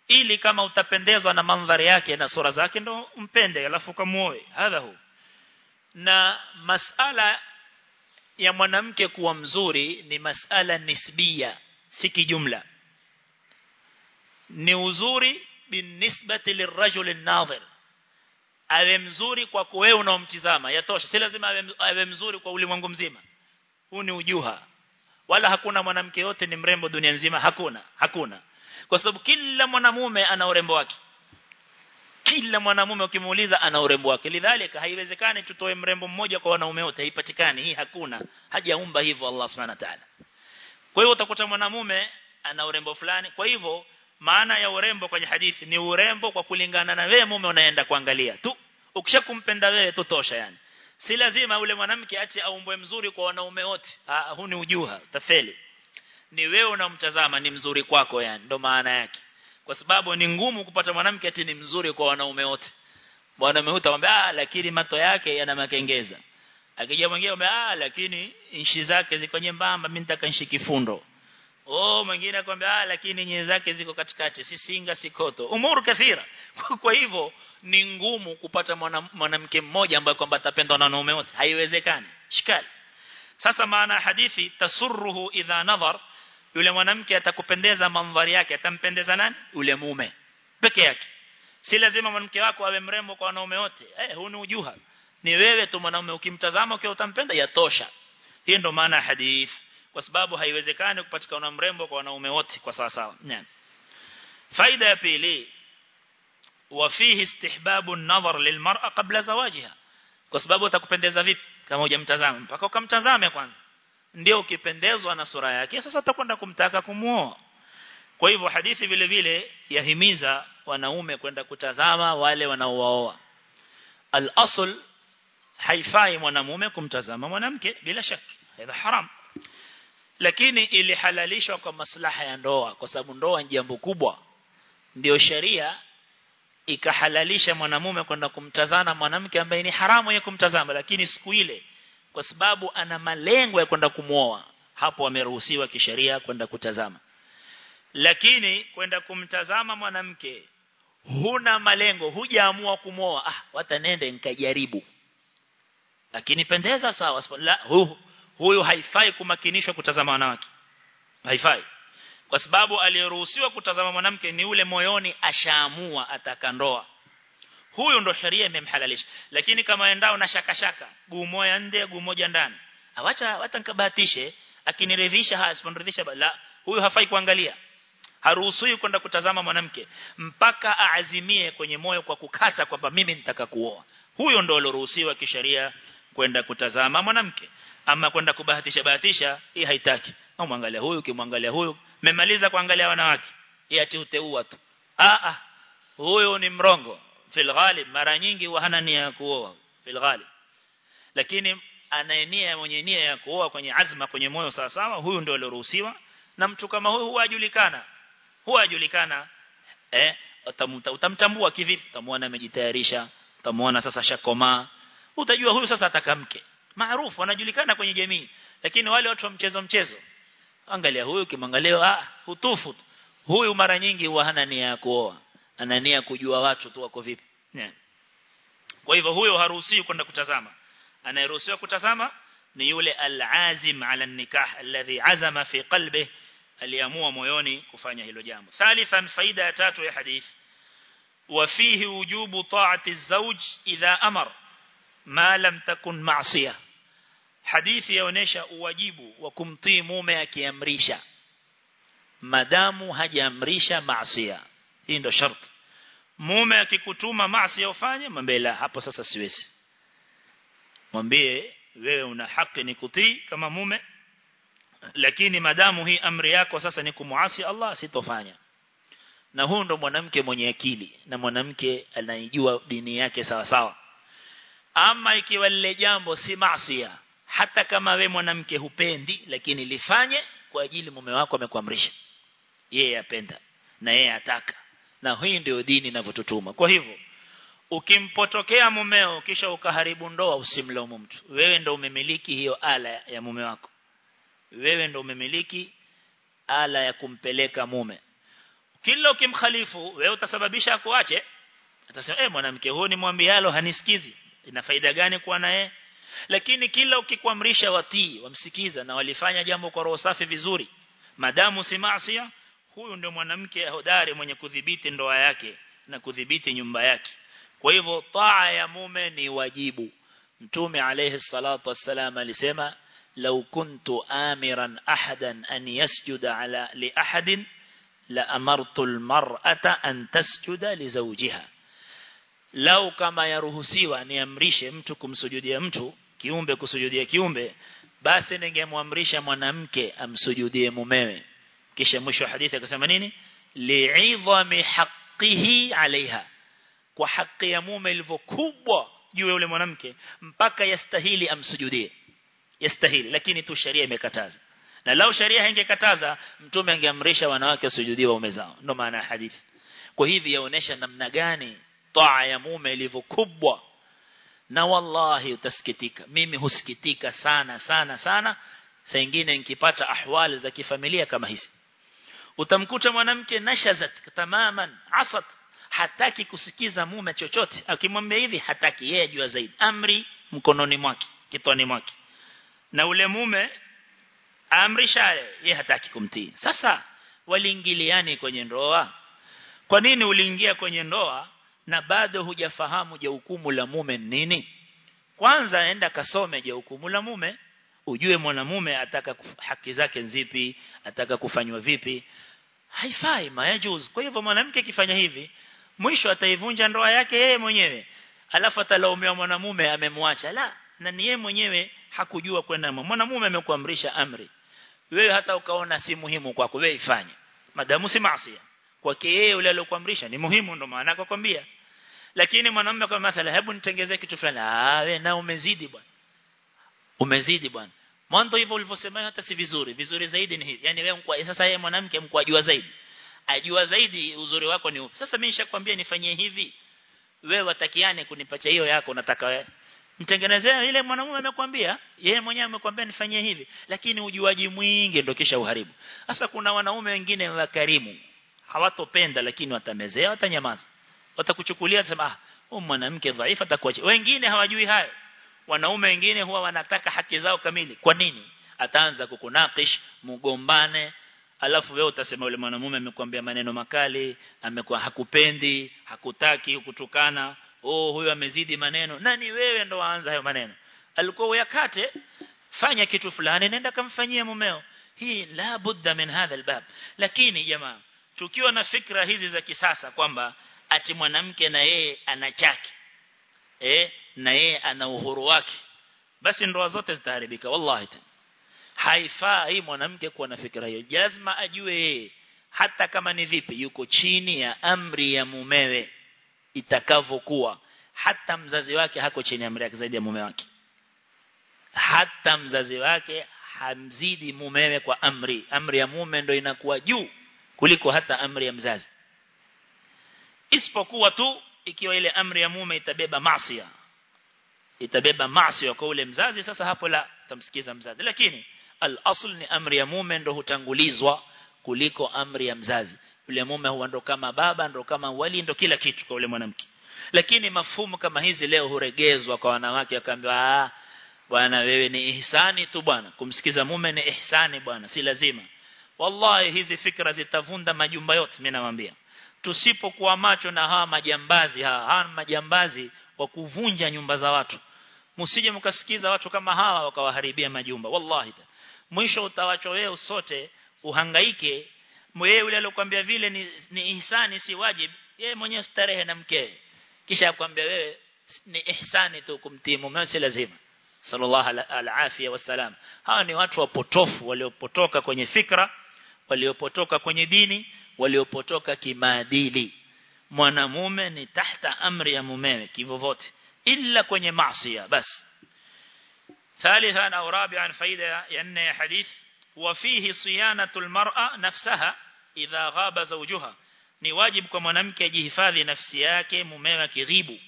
Ili kama utapendezwa na mandhari yake na sura zake ndo mpende alafu kamuoe hadha hu. Na masala ya mwanamke kuwa mzuri ni masala nisbia si kijumla. Ni uzuri binisbati lirajul an-nadhir awe mzuri kwako wewe unaomtizama. Yatosha. Si lazima awe, mzuri kwa ulimwengu mzima. Huu ni ujuha. Wala hakuna mwanamke yote ni mrembo dunia nzima. Hakuna. Hakuna. Kwa sababu kila mwanamume ana urembo wake. Kila mwanamume ukimuuliza ana urembo wake. Lidhalika haiwezekani tutoe mrembo mmoja kwa wanaume wote. Haipatikani. Hii hakuna. Hajaumba hivyo Allah subhanahu wa ta'ala. Kwa hiyo utakuta mwanamume ana urembo fulani. Kwa hivyo maana ya urembo kwenye hadithi ni urembo kwa kulingana na wewe mume unaenda kuangalia tu. Ukishakumpenda wewe tutosha yani. Si lazima ule mwanamke ache aumbwe mzuri kwa wanaume wote. Huu ni ujuha tafeli ni wewe unamtazama ni mzuri kwako yani ndo maana yake. Kwa sababu ni ngumu kupata mwanamke ati ni mzuri kwa wanaume wote. Meuta mwambia ah lakini mato yake yana makengeza. Akija mwingine ah lakini inshi zake ziko nyembamba mimi nitaka inshi kifundo oh mwingine akwambia ah lakini nyenye zake ziko katikati si singa si koto. Umuru kathira. Kwa hivyo ni ngumu kupata mwanamke mmoja ambaye kwamba atapendwa na wanaume wote. Haiwezekani. Shikali. Sasa maana hadithi tasurruhu idha nadhar yule mwanamke atakupendeza mandhari yake atampendeza nani? Yule mume. Peke yake. Si lazima mwanamke wako awe mrembo kwa wanaume wote. Eh huni ujuha. Ni wewe tu mwanaume ukimtazama ukiwa utampenda yatosha. Hii ndo maana hadith kwa sababu haiwezekani kupatikana mrembo kwa wanaume wote kwa sawa sawa. Naam faida ya pili wafihi istihbabu an-nazar lilmar'a qabla zawajiha. Kwa sababu utakupendeza vipi kama hujamtazama? Mpaka ukamtazame kwanza. Ndio ukipendezwa na sura yake sasa utakwenda kumtaka kumuoa. Kwa hivyo hadithi vile vile yahimiza wanaume kwenda kutazama wale wanaowaoa. Al-asl haifai mwanamume kumtazama mwanamke bila shaka Hadha haram lakini ilihalalishwa kwa maslaha ya ndoa kwa sababu ndoa ni jambo kubwa. Ndio sheria ikahalalisha mwanamume kwenda kumtazama mwanamke ambaye ni haramu ya kumtazama lakini siku ile kwa sababu ana malengo ya kwenda kumuoa hapo ameruhusiwa kisheria kwenda kutazama. Lakini kwenda kumtazama mwanamke huna malengo hujaamua kumuoa. Ah watanende nikajaribu lakini pendeza sawa la huyu haifai kumakinishwa kutazama wanawake. Haifai. Kwa sababu aliyeruhusiwa kutazama mwanamke ni ule moyoni ashaamua atakandoa huyo huyu ndo sheria imemhalalisha. Lakini kama endao na shaka shaka nje guu ndani. Awacha hata nikabahatishe akiniridhisha hasiponiridhisha la huyu hafai kuangalia. Haruhusiwi kwenda kutazama mwanamke mpaka aazimie kwenye moyo kwa kukata kwamba mimi nitaka kuoa. Huyo ndo aliruhusiwa kisheria kwenda kutazama mwanamke ama kwenda kubahatisha bahatisha hii haitaki. Na mwangalia huyu kimwangalia huyu memaliza kuangalia wanawake yeye ati uteua tu. A a huyo ni mrongo. Fil ghalib mara nyingi hana nia ya kuoa fil ghalib. Lakini anaenia mwenye nia ya kuoa kwenye azma kwenye moyo sawa sawa huyu ndio aliruhusiwa. Na mtu kama huyu huajulikana huajulikana eh utamta, utamtambua kivipi utamwona amejitayarisha utamwona sasa shakoma utajua huyu sasa atakamke maarufu anajulikana kwenye jamii lakini wale watu wa mchezo mchezo angalia huyu kimwangalia ah hutufu huyu mara nyingi huwa hana nia ya kuoa ana nia kujua watu tu wako vipi yeah. kwa hivyo huyo haruhusiwi kwenda kutazama anayeruhusiwa kutazama ni yule al-azim ala nikah alladhi azama fi qalbi aliamua moyoni kufanya hilo jambo thalithan faida ya tatu ya hadith وفيه وجوب طاعة الزوج إذا أمر ما لم تكن معصية hadithi yaonesha uwajibu wa kumtii mume akiamrisha. Madamu hajaamrisha maasiya. Hii ndo sharti. Mume akikutuma maasi ufanye mbele hapo sasa siwezi. Mwambie wewe una haki ni kutii kama mume lakini madamu hii amri yako sasa ni kumuasi Allah sitofanya. Na huu ndo mwanamke mwenye akili na mwanamke anayejua dini yake sawa sawa. Ama ikiwa lile jambo si maasiya hata kama we mwanamke hupendi lakini lifanye kwa ajili mume wako amekuamrisha. Yeye apenda na yeye ataka. Na hii ndio dini inavyotutuma. Kwa hivyo ukimpotokea mumeo kisha ukaharibu ndoa usimlaumu mtu. Wewe ndio umemiliki hiyo ala ya mume wako. Wewe ndio umemiliki ala ya kumpeleka mume. Kila ukimkhalifu wewe utasababisha akuache. Atasema eh mwanamke huyo ni mwambialo hanisikizi. Ina faida gani kuwa naye lakini kila ukikuamrisha watii wamsikiza na walifanya jambo kwa roho safi vizuri. Madamu si maasiya huyu ndio mwanamke hodari mwenye kudhibiti ndoa yake na kudhibiti nyumba yake. Kwa hivyo taa ya mume ni wajibu. Mtume alayhi salatu wassalam alisema amiran ahadan an yasjuda ala li ahadin la amartu almar'ata an tasjuda li zawjiha. Lau kama yaruhusiwa niamrishe mtu kumsujudia mtu kiumbe kusujudia kiumbe basi ningemwamrisha mwanamke amsujudie mumewe. Kisha mwisho wa hadithi akasema nini? Li'idhami haqqihi alaiha. Kwa haki ya mume ilivyokubwa juu ya yule mwanamke mpaka yastahili amsujudie. Yastahili lakini tu sharia imekataza. Na lao sharia haingekataza mtume angeamrisha wanawake wasujudie waume zao. Ndio maana ya hadithi. Kwa hivi yaonesha namna gani taa ya mume ilivyokubwa na wallahi utasikitika. Mimi husikitika sana sana sana. Saa nyingine nikipata ahwali za kifamilia kama hizi. Utamkuta mwanamke nashazat tamaman asat hataki kusikiza mume chochote. Akimwambia hivi hataki yeye jua zaidi. Amri mkononi mwake kitwani mwake. Na ule mume amrisha yeye hataki kumtii. Sasa waliingiliani kwenye ndoa. Kwa nini uliingia kwenye ndoa na bado hujafahamu je hukumu la mume nini? Kwanza enda kasome je hukumu la mume ujue mwanamume ataka haki zake nzipi ataka kufanywa vipi. Haifai mayajuz. Kwa hivyo mwanamke kifanya hivi mwisho ataivunja ndoa yake yeye mwenyewe alafu atalaumiwa mwanamume amemwacha. La na ni yeye mwenyewe hakujua kwenda mwanamume amekuamrisha amri. Wewe hata ukaona si muhimu kwako wewe ifanye. Madamu si maasi. Kwake yeye yule aliyokuamrisha ni muhimu ndo maana akakwambia lakini mwanamume kwa mathala hebu nitengezee kitu fulani. Ah wewe na umezidi bwana. Umezidi bwana. Mwanzo hivyo ulivyosema hata si vizuri. Vizuri zaidi ni hivi. Yani wewe sasa yeye mwanamke mkwajua zaidi. Ajua zaidi uzuri wako ni upi. Sasa mimi nishakwambia nifanyie hivi. Wewe watakiane kunipacha hiyo yako nataka wewe mtengenezea ile mwanamume amekwambia. Yeye mwenyewe amekwambia nifanyie hivi. Lakini ujuaji mwingi ndio kisha uharibu. Sasa kuna wanaume wengine wakarimu. Hawatopenda lakini watamezea watanyamaza watakuchukulia sema ah huyu mwanamke dhaifu atakuacha wengine hawajui hayo. Wanaume wengine huwa wanataka haki zao kamili. Kwa nini? Ataanza kukunakish mgombane alafu wewe utasema yule mwanamume amekwambia maneno makali amekuwa hakupendi hakutaki kutukana. Oh huyu amezidi maneno. Nani wewe ndo waanza hayo maneno? Alikuwa uyakate fanya kitu fulani nenda kamfanyie mumeo. Hii la budda min hadha albab lakini jamaa tukiwa na fikra hizi za kisasa kwamba ati mwanamke na yeye ana chake eh na yeye ana uhuru wake. Basi ndoa zote zitaharibika wallahi haifai mwanamke kuwa na fikra hiyo. Jazma ajue yeye hata kama ni vipi yuko chini ya amri ya mumewe itakavyokuwa. Hata mzazi wake hako chini ya amri yake zaidi ya mume wake. Hata mzazi wake hamzidi mumewe kwa amri. Amri ya mume ndo inakuwa juu kuliko hata amri ya mzazi isipokuwa tu ikiwa ile amri ya mume itabeba maasi. Itabeba maasi kwa ule mzazi sasa hapo la tamsikiza mzazi. Lakini al-asl ni amri ya mume ndo hutangulizwa kuliko amri ya mzazi. Yule mume huwa ndo kama baba ndo kama wali ndo kila kitu kwa ule mwanamke. Lakini mafumu kama hizi leo huregezwa kwa wanawake akaambiwa ah bwana wewe ni ihsani tu bwana. Kumsikiza mume ni ihsani bwana si lazima. Wallahi hizi fikra zitavunda majumba yote mimi nawaambia tusipokuwa macho na hawa majambazi hawa, majambazi wa kuvunja nyumba za watu. Msije mkasikiza watu kama hawa wakawaharibia majumba. Wallahi. Mwisho utawacho wewe sote uhangaike. Wewe yule aliyokuambia vile ni, ni ihsani si wajib yeye mwenyewe starehe na mkewe. Kisha akwambia wewe ni ihsani tu kumtii mume si lazima. Sallallahu alaihi wasallam hawa ni watu wapotofu waliopotoka kwenye fikra waliopotoka kwenye dini waliopotoka kimaadili mwanamume ni tahta amri ya mumewe kivovote illa kwenye maasi basi ثالثا أو رابعا فائدة يعني حديث وفيه صيانة المرأة نفسها إذا غاب زوجها ni wajibu kwa mwanamke ajihifadhi nafsi yake mumewe akighibu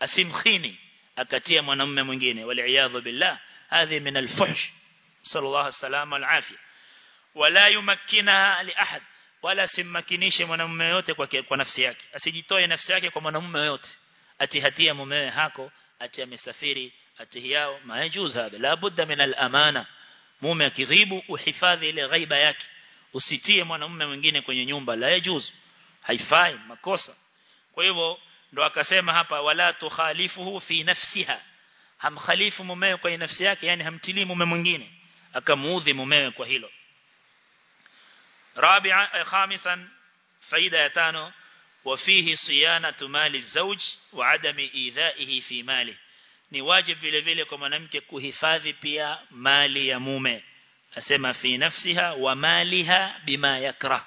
asimkhini akatia mwanamume mwingine waliaadhu billah hadhi min alfuhsh sallallahu alaihi wasallam alafia wala yumakkina li ahad wala simmakinishe mwanamume yote kwa kwa nafsi yake. Asijitoe nafsi yake kwa mwanamume yote ati hatia mumewe hako ati amesafiri ati yao majuza la budda min al-amana. Mume akighibu uhifadhi ile ghaiba yake. Usitie mwanamume mwingine kwenye nyumba la yajuzu haifai makosa. Kwa hivyo ndo akasema hapa wala tukhalifuhu fi nafsiha. Hamkhalifu mumewe kwa nafsi yake yani hamtilii mume mwingine. Akamuudhi mumewe kwa hilo رابعا خامسا فائدة تانو وفيه صيانة مال الزوج وعدم إيذائه في ماله ni wajib vile vile kwa mwanamke kuhifadhi pia mali ya mume asema fi nafsiha wa maliha bima yakrah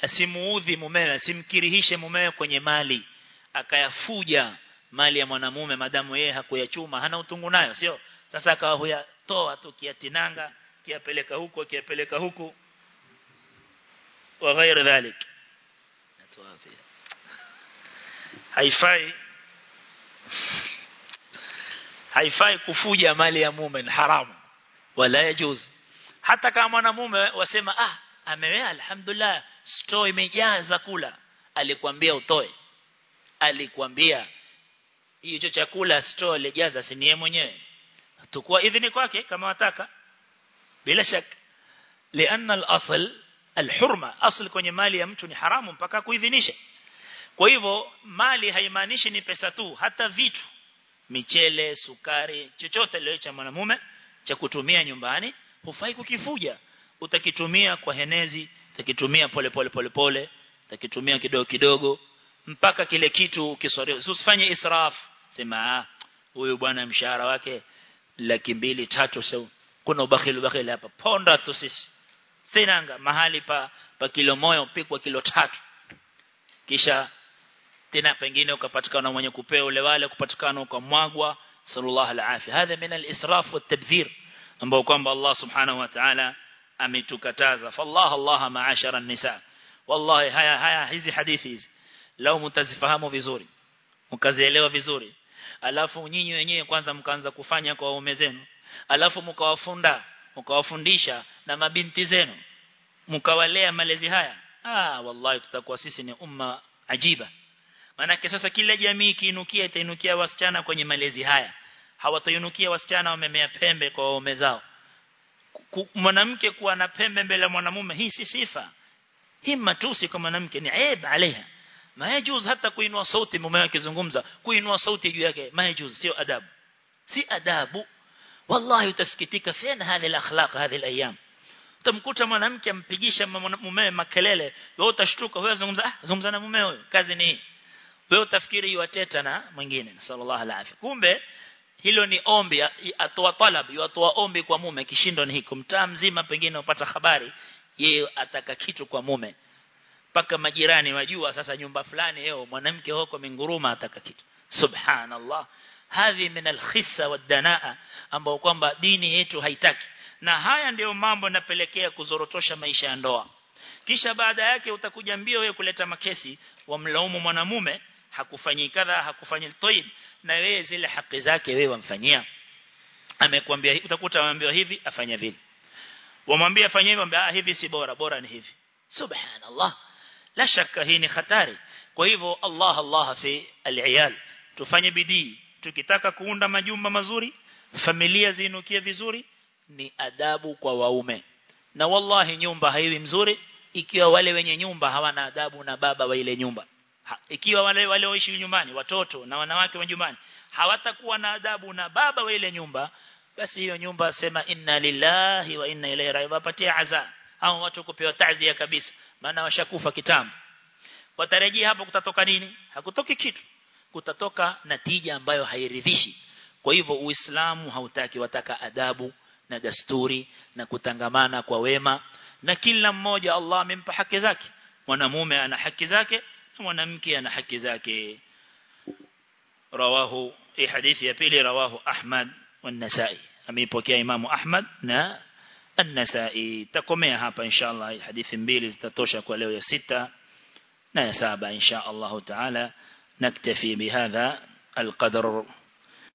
asimuudhi mumewe asimkirihishe mumewe kwenye mali akayafuja mali ya mwanamume madamu yeye hakuyachuma hana utungu nayo sio sasa akawa huyatoa tu kiatinanga kiapeleka huko kiapeleka huku wa ghairi dhalik haifai haifai kufuja mali ya mume ni haramu. Wala yajuz hata kama mwanamume wasema ah amewea alhamdulillah store imejaa zakula alikwambia utoe. Alikwambia hicho chakula store lejaza si niye mwenyewe. Tukua idhini kwake kama wataka. Bila shaka. Lianna al-asl alhurma asli kwenye mali ya mtu ni haramu mpaka kuidhinisha kwa hivyo mali haimaanishi ni pesa tu hata vitu michele sukari chochote leo cha mwanamume cha kutumia nyumbani hufai kukifuja. Utakitumia kwa henezi utakitumia pole pole pole pole utakitumia kidogo kidogo mpaka kile kitu kisore usifanye israf sema huyu bwana mshahara wake laki mbili tatu kuna ubakhilu ubakhili hapa. Ponda tu sisi sinanga mahali pa pa kilo moyo pikwa kilo tatu. Kisha tena pengine ukapatikana mwenye kupewa ule wale kupatikana kwa mwagwa sallallahu alaihi hadha min al-israf wat-tabdhir ambao kwamba Allah subhanahu wa ta'ala ametukataza. Fallah Allah ma'ashara an-nisa. Wallahi haya haya hizi hadithi hizi lao mtazifahamu vizuri mkazielewa vizuri alafu nyinyi wenyewe kwanza mkaanza kufanya kwa waume zenu alafu mkawafunda mkawafundisha na mabinti zenu mkawalea malezi haya? Ah wallahi tutakuwa sisi ni umma ajiba. Manake sasa kila jamii kiinukia itainukia wasichana kwenye malezi haya. Hawatainukia wasichana wamemea pembe kwa waume zao. Mwanamke kuwa na pembe mbele ya mwanamume hii si sifa. Hii matusi kwa mwanamke ni aib alaiha. Maajuz hata kuinua sauti mume wake kuinua sauti juu yake maajuz sio adabu. Si adabu wallahi utasikitika fena hali al-akhlaq hadi al-ayyam utamkuta mwanamke ampigisha mumewe makelele wewe utashtuka wewe zungumza ah zungumza na mumewe kazi ni wewe utafikiri yuateta na mwingine sallallahu alaihi kumbe hilo ni ombi atoa talab yuatoa ombi kwa mume kishindo ni hiko. Mtaa mzima pengine upata habari yeye ataka kitu kwa mume. Paka majirani wajua sasa nyumba fulani leo mwanamke huko minguruma ataka kitu. Subhanallah hadhi min alkhissa wadanaa ambao kwamba dini yetu haitaki. Na haya ndiyo mambo yanapelekea kuzorotosha maisha ya ndoa. Kisha baada yake utakuja mbio wewe kuleta makesi wamlaumu mwanamume hakufanyi kadha hakufanyi toib na wewe zile haki zake wewe wamfanyia. Amekwambia utakuta waambiwa hivi afanya vile. Wamwambia afanye hivi ah hivi si bora bora ni hivi. Subhanallah. La shaka hii ni hatari. Kwa hivyo Allah Allah fi al tufanye bidii tukitaka kuunda majumba mazuri familia ziinukie vizuri ni adabu kwa waume. Na wallahi nyumba haiwi mzuri ikiwa wale wenye nyumba hawana adabu na baba wa ile nyumba. Ha, ikiwa wale waishi nyumbani watoto na wanawake wa nyumbani hawatakuwa na adabu na baba wa ile nyumba basi hiyo nyumba sema inna lillahi wa inna ilaihi raji'un wapatie azaa au watu kupewa tazia kabisa maana washakufa kitambo. Watarejea hapo kutatoka nini? Hakutoki kitu kutatoka natija ambayo hairidhishi kwa hivyo uislamu hautaki wataka adabu na dasturi na kutangamana kwa wema na kila mmoja Allah amempa haki zake mwanamume ana haki zake na mwanamke ana haki zake rawahu hii hadithi ya pili rawahu Ahmad والنسائي ameipokea Imamu Ahmad na An-Nasa'i takomea hapa inshallah hadithi mbili zitatosha kwa leo ya sita na ya saba insha Allah taala نكتفي بهذا القدر